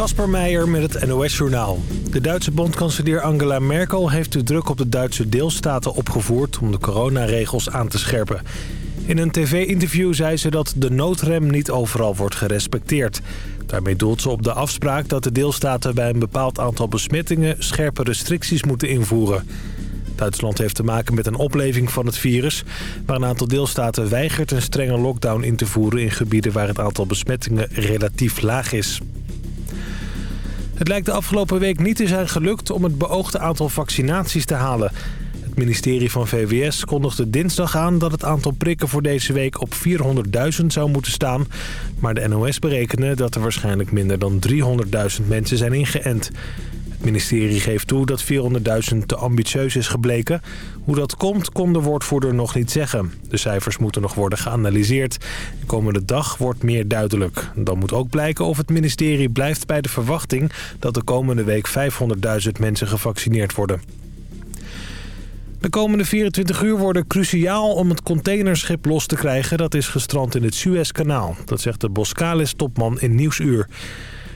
Kasper Meijer met het NOS-journaal. De Duitse bondkanselier Angela Merkel heeft de druk op de Duitse deelstaten opgevoerd... om de coronaregels aan te scherpen. In een tv-interview zei ze dat de noodrem niet overal wordt gerespecteerd. Daarmee doelt ze op de afspraak dat de deelstaten bij een bepaald aantal besmettingen... scherpe restricties moeten invoeren. Duitsland heeft te maken met een opleving van het virus... waar een aantal deelstaten weigert een strenge lockdown in te voeren... in gebieden waar het aantal besmettingen relatief laag is. Het lijkt de afgelopen week niet te zijn gelukt om het beoogde aantal vaccinaties te halen. Het ministerie van VWS kondigde dinsdag aan dat het aantal prikken voor deze week op 400.000 zou moeten staan. Maar de NOS berekende dat er waarschijnlijk minder dan 300.000 mensen zijn ingeënt. Het ministerie geeft toe dat 400.000 te ambitieus is gebleken. Hoe dat komt, kon de woordvoerder nog niet zeggen. De cijfers moeten nog worden geanalyseerd. De komende dag wordt meer duidelijk. Dan moet ook blijken of het ministerie blijft bij de verwachting... dat de komende week 500.000 mensen gevaccineerd worden. De komende 24 uur worden cruciaal om het containerschip los te krijgen... dat is gestrand in het Suezkanaal. Dat zegt de Boskalis-topman in Nieuwsuur.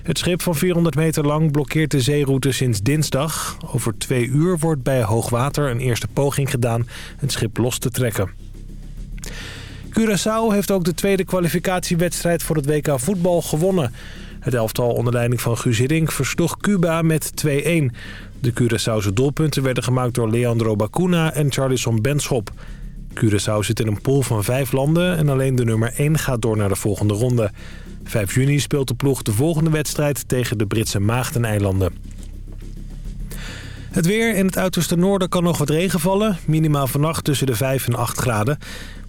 Het schip van 400 meter lang blokkeert de zeeroute sinds dinsdag. Over twee uur wordt bij hoogwater een eerste poging gedaan het schip los te trekken. Curaçao heeft ook de tweede kwalificatiewedstrijd voor het WK voetbal gewonnen. Het elftal onder leiding van Guus Hiddink versloeg Cuba met 2-1. De Curaçaose doelpunten werden gemaakt door Leandro Bacuna en Charlison Benschop. Curaçao zit in een pool van vijf landen en alleen de nummer 1 gaat door naar de volgende ronde. 5 juni speelt de ploeg de volgende wedstrijd tegen de Britse Maagdeneilanden. Het weer in het uiterste noorden kan nog wat regen vallen. Minimaal vannacht tussen de 5 en 8 graden.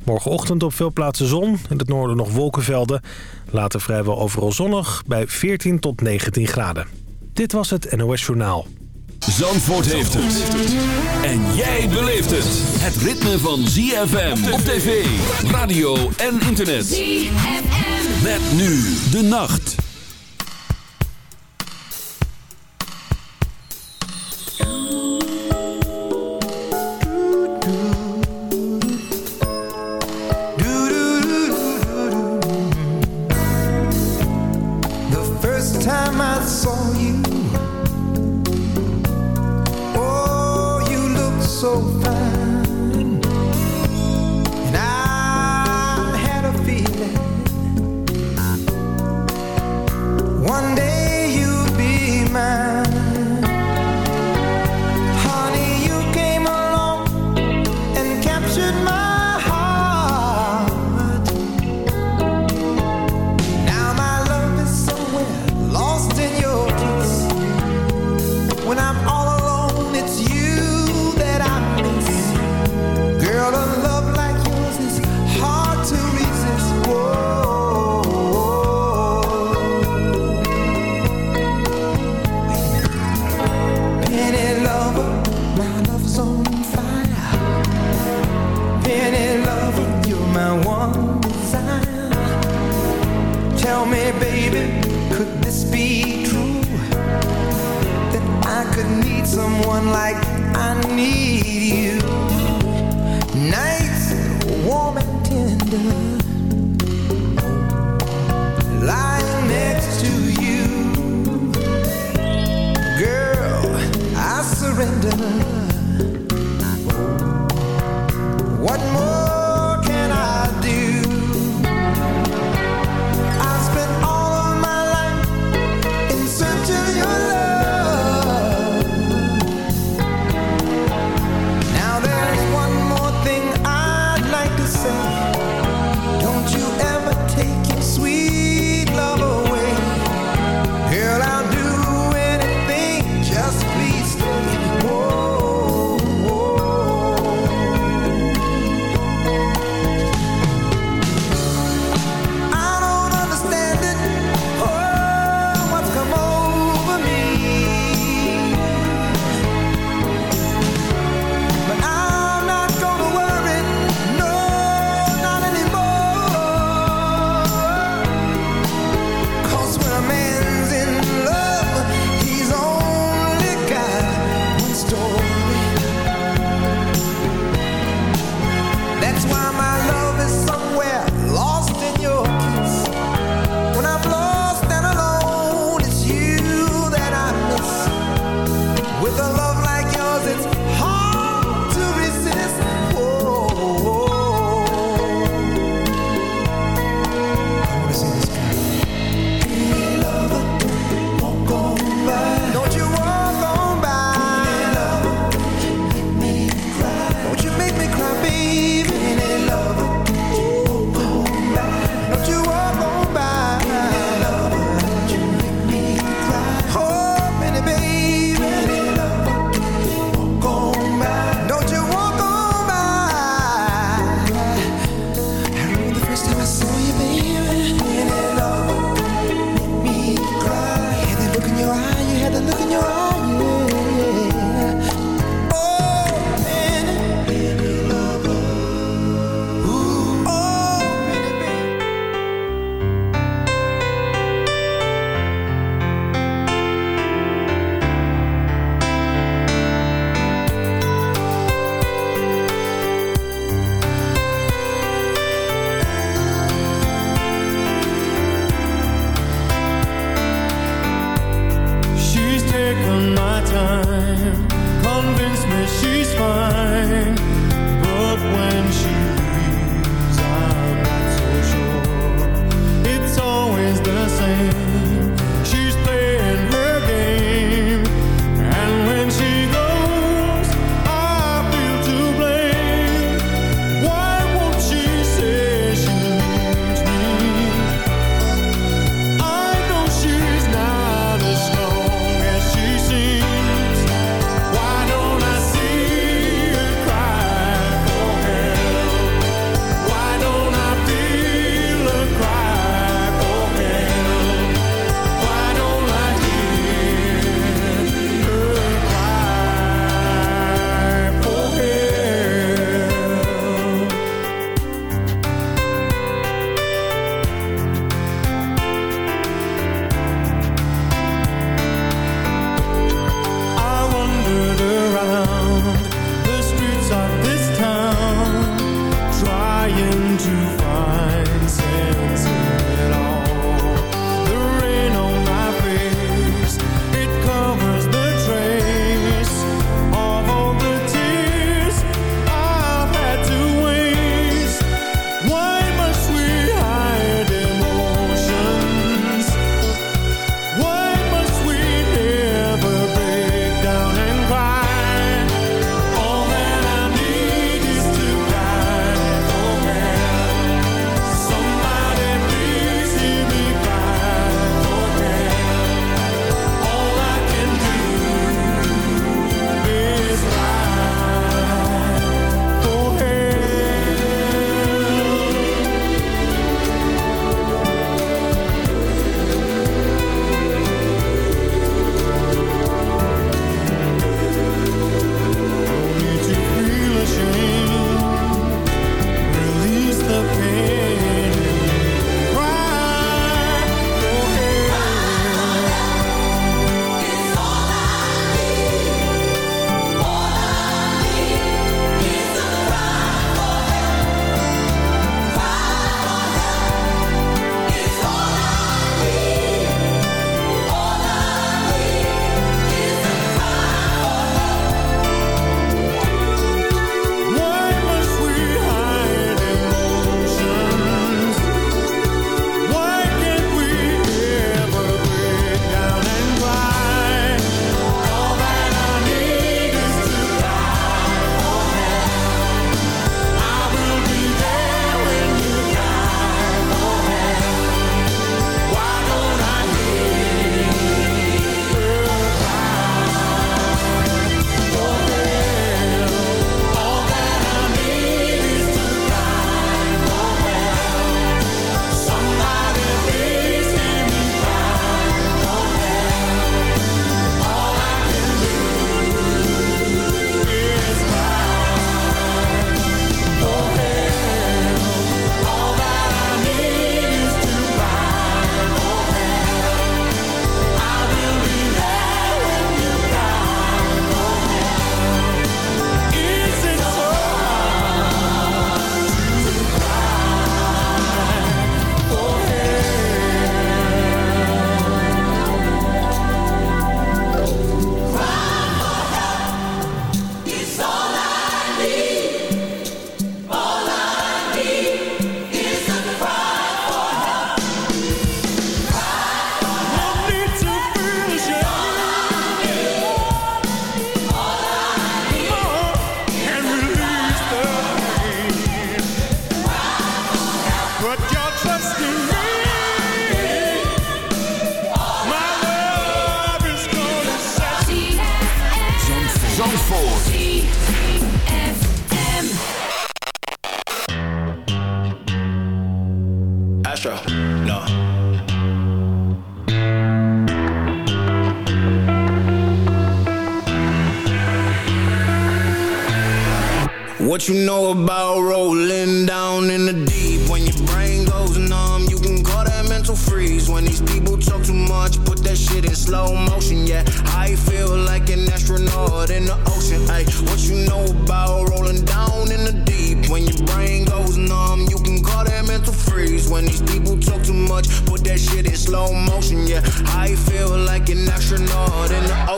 Morgenochtend op veel plaatsen zon. In het noorden nog wolkenvelden. Later vrijwel overal zonnig bij 14 tot 19 graden. Dit was het NOS Journaal. Zandvoort heeft het. En jij beleeft het. Het ritme van ZFM op tv, radio en internet. ZFM. Met nu de nacht.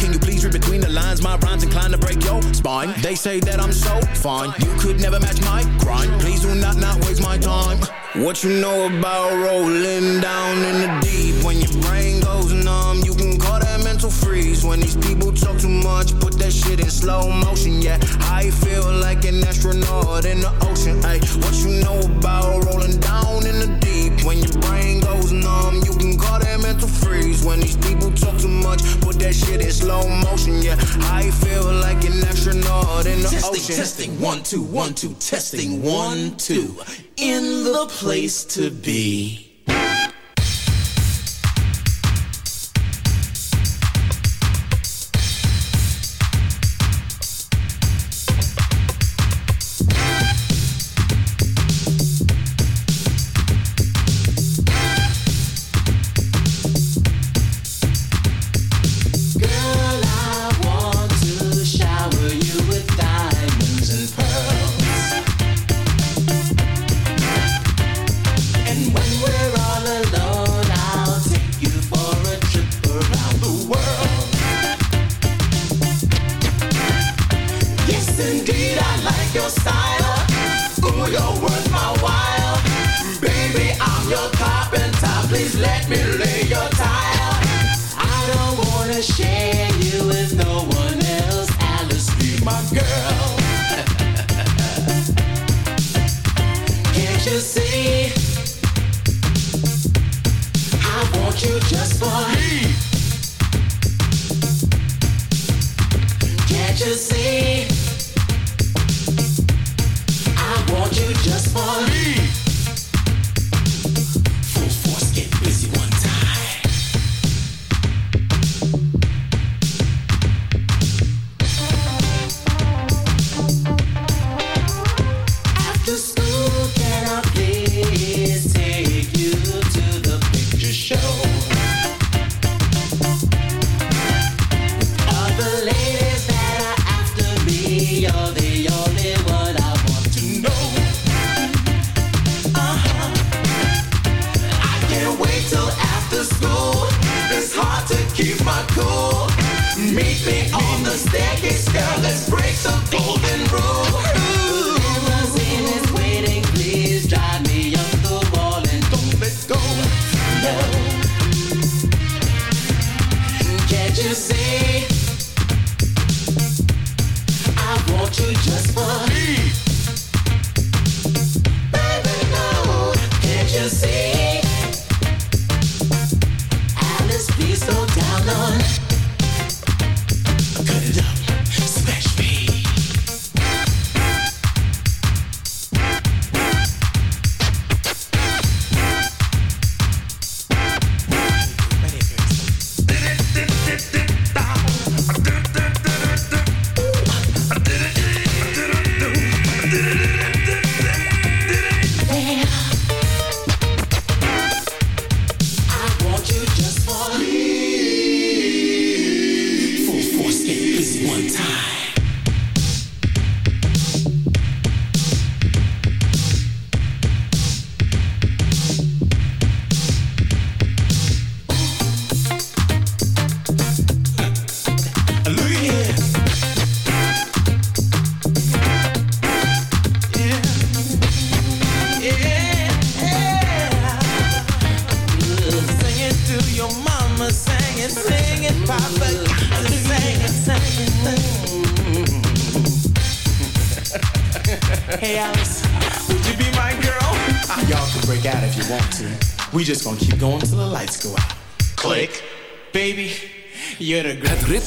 Can you please read between the lines? My rhymes inclined to break your spine. They say that I'm so fine, you could never match my grind. Please do not not waste my time. What you know about rolling down in the deep? When your brain goes numb, you mental freeze. When these people talk too much, put that shit in slow motion. Yeah, I feel like an astronaut in the ocean. Ay, what you know about rolling down in the deep? When your brain goes numb, you can call that mental freeze. When these people talk too much, put that shit in slow motion. Yeah, I feel like an astronaut in the testing, ocean. Testing, one, two, one, two, testing, one, two. In the place to be. to do.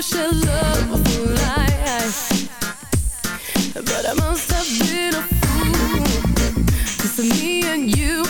you shall love for life But I must have been a fool. Cause me and you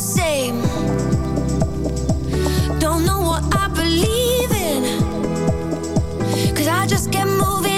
same. Don't know what I believe in. Cause I just get moving.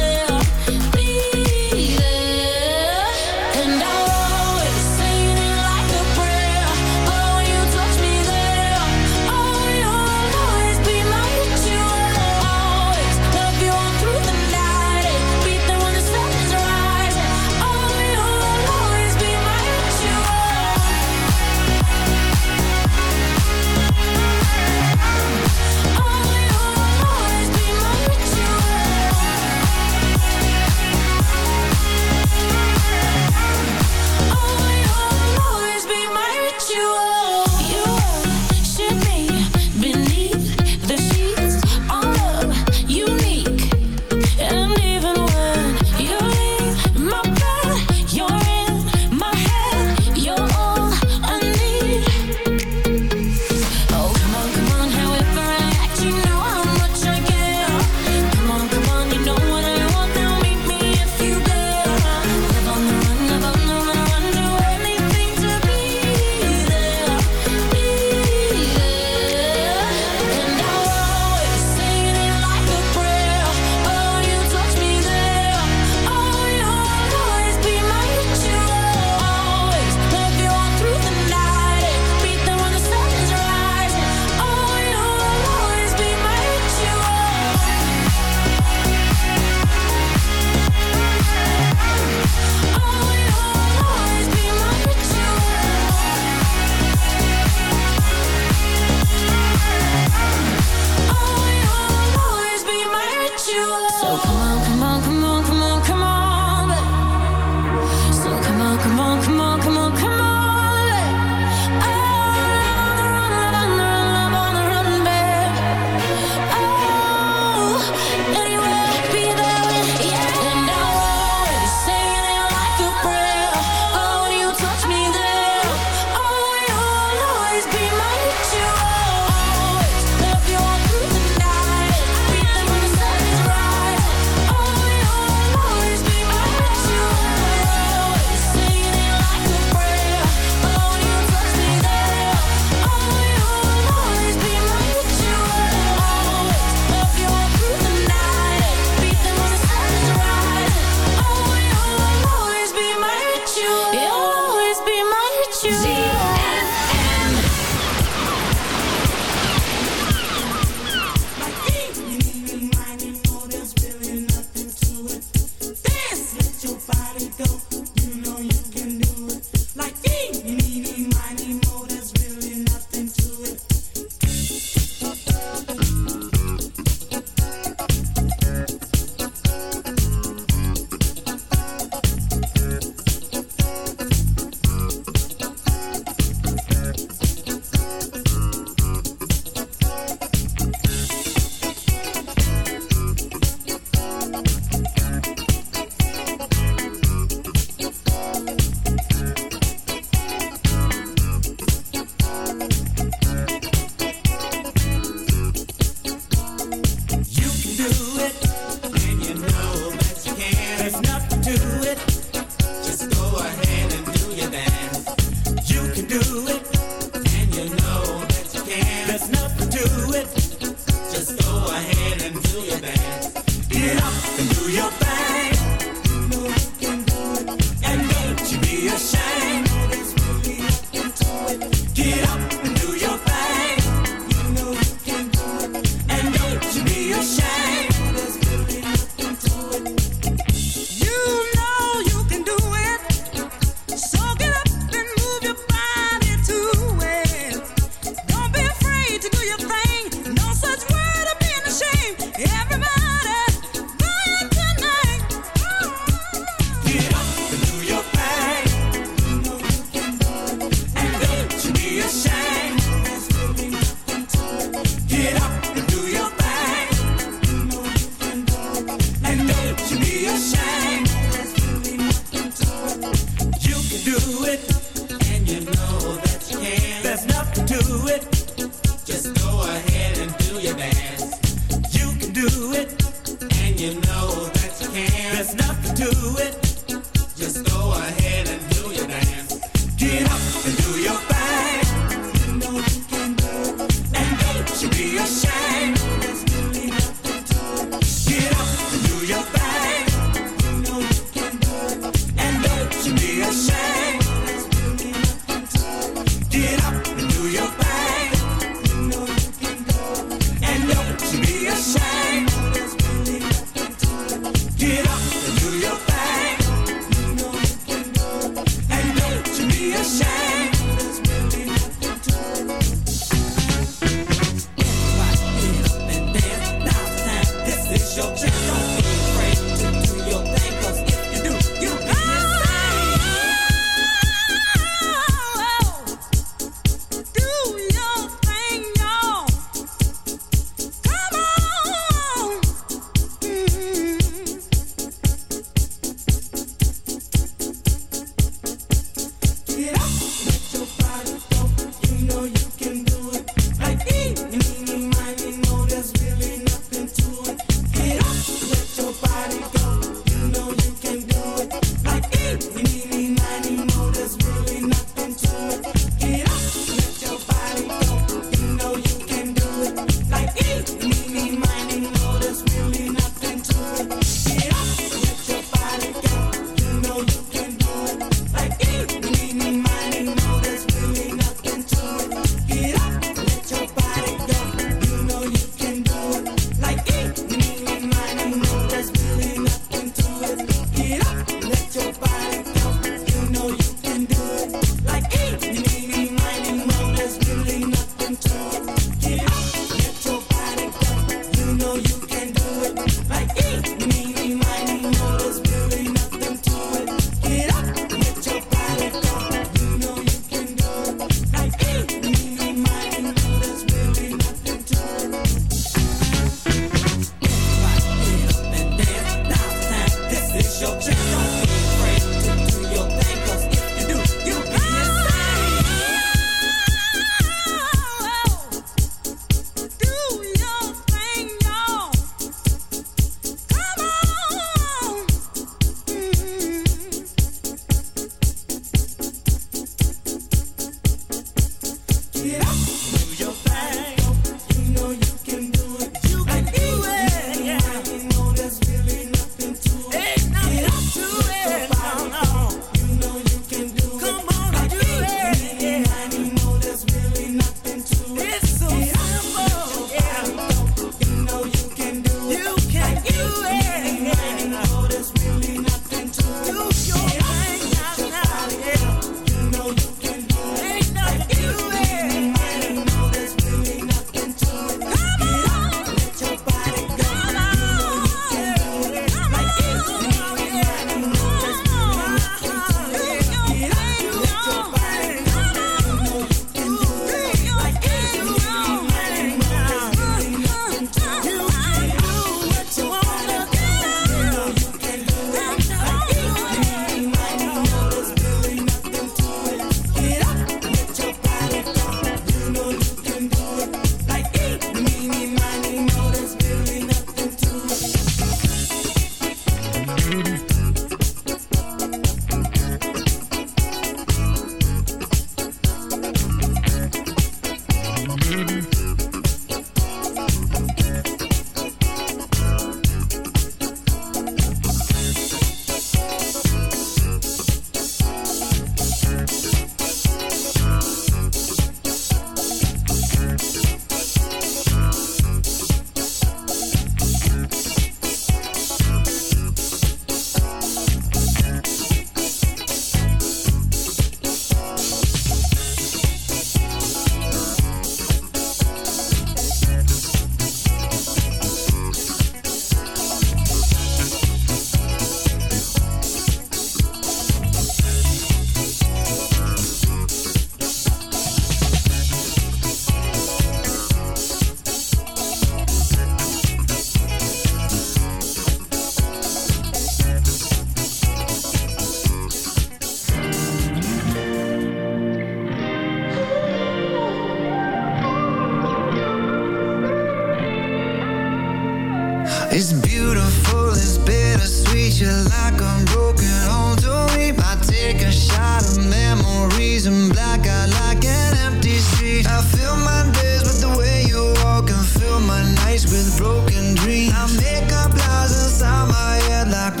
It's beautiful, it's bittersweet. You're like a broken home to me. I take a shot of memories and black out like an empty street. I fill my days with the way you walk and fill my nights with broken dreams. I make up lies inside my head like